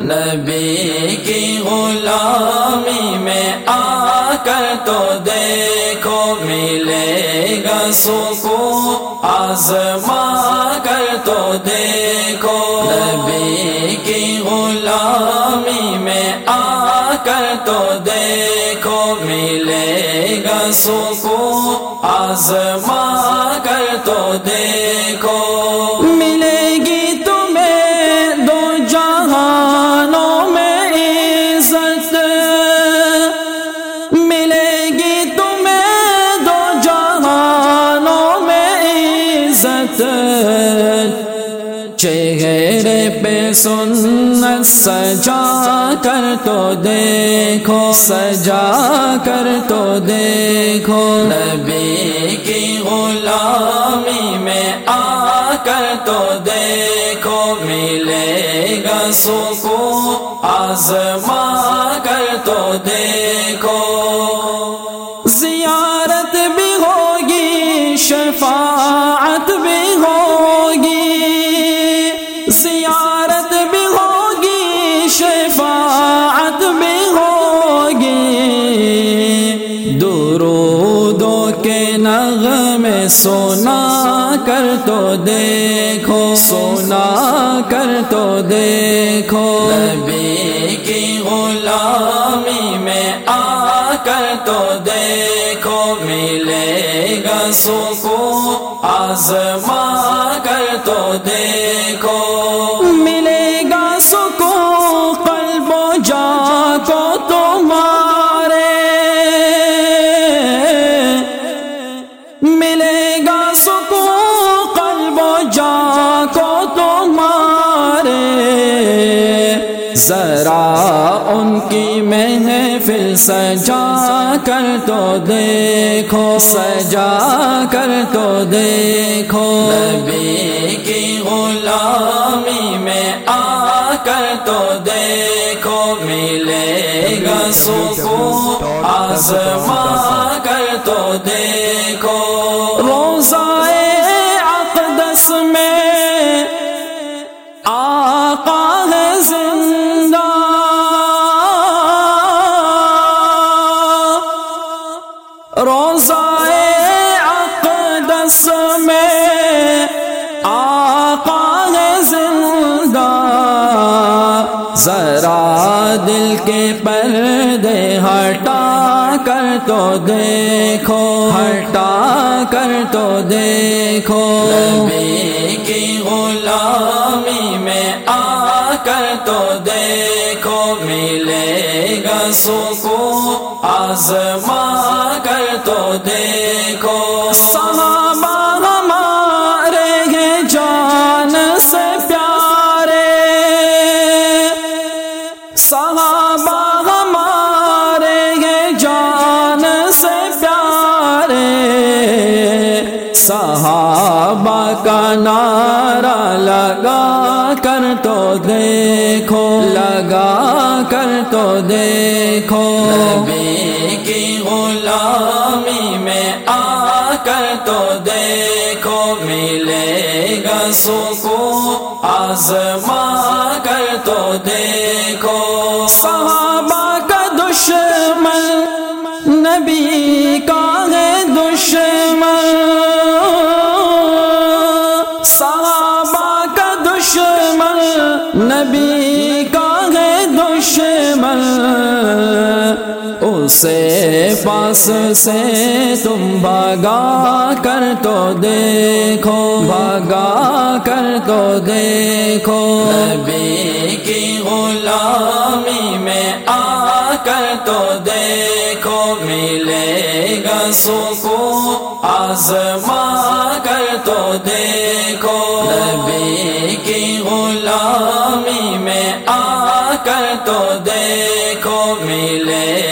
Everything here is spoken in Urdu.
نبی کی غلامی میں آ کر تو دیکھو، ملے گا سکو آزما کر تو دیکھو۔ نبی کی غلامی میں آ کر تو دیکھو، ملے گا سکو آزما کر تو دیکھو۔ سنت سجا کر تو دیکھو، سجا کر تو دیکھو۔ نبی کی غلامی میں آ کر تو دیکھو، ملے گا سکو آزما کر تو دیکھو۔ میں سونا کر تو دیکھو، سونا کر تو دیکھو۔ نبی کی غلامی میں آ کر تو دیکھو، ملے گا سکو آزما کر تو دیکھو۔ ملے گا سکو قلب و جا کو ذرا ان کی محفل سجا کر تو دیکھو، سجا کر تو دیکھو۔ نبی کی غلامی میں آ کر تو دیکھو، ملے گا سکو آزما ذرا دل کے پردے ہٹا کر تو دیکھو، ہٹا کر تو دیکھو۔ کی غلامی میں آ کر تو دیکھو، ملے گا سکو آزما کر تو دیکھو۔ صحابہ ہمارے ہیں، جان سے پیارے۔ صحابہ کا نعرہ لگا کر تو دیکھو، لگا کر تو دیکھو۔ نبی کی غلامی میں آ کر تو دیکھو، ملے گا سکو آزما کر تو دیکھو۔ اسے پاس سے تم بھاگا کر تو دیکھو، بھاگا کر تو دیکھو۔ نبی کی غلامی میں آ کر تو دیکھو، ملے گا سکو آزما کر تو دیکھو۔ نبی کی غلامی میں آ کر تو دیکھو، ملے